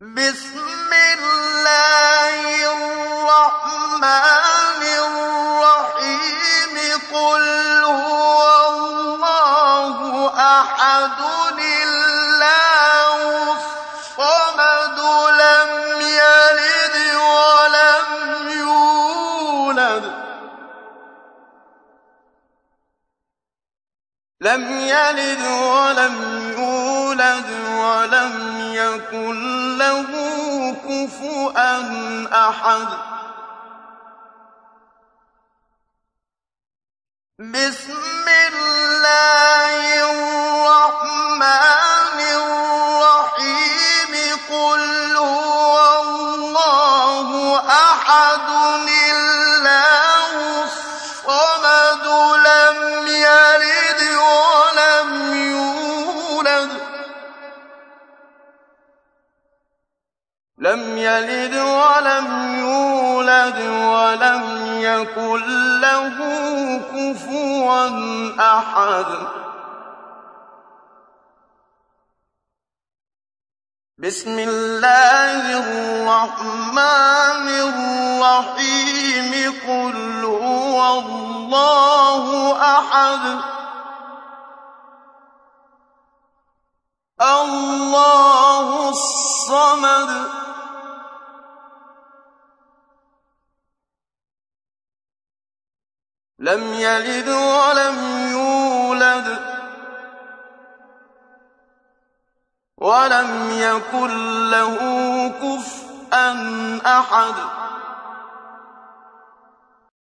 بسم الله الرحمن الرحيم. قل هو الله أحد الله الصمد لم يلد ولم يولد. لم يلد ولم يولد. ولم يكن له كفؤا أحد. بسم الله الرحمن الرحيم. قل هو الله أحد. لم يلد ولم يولد ولم يكن له كفوا أحد. بسم الله الرحمن الرحيم. قل هو الله أحد. الله الصمد. لم يلد ولم يولد ولم يكن له كفءا أحد.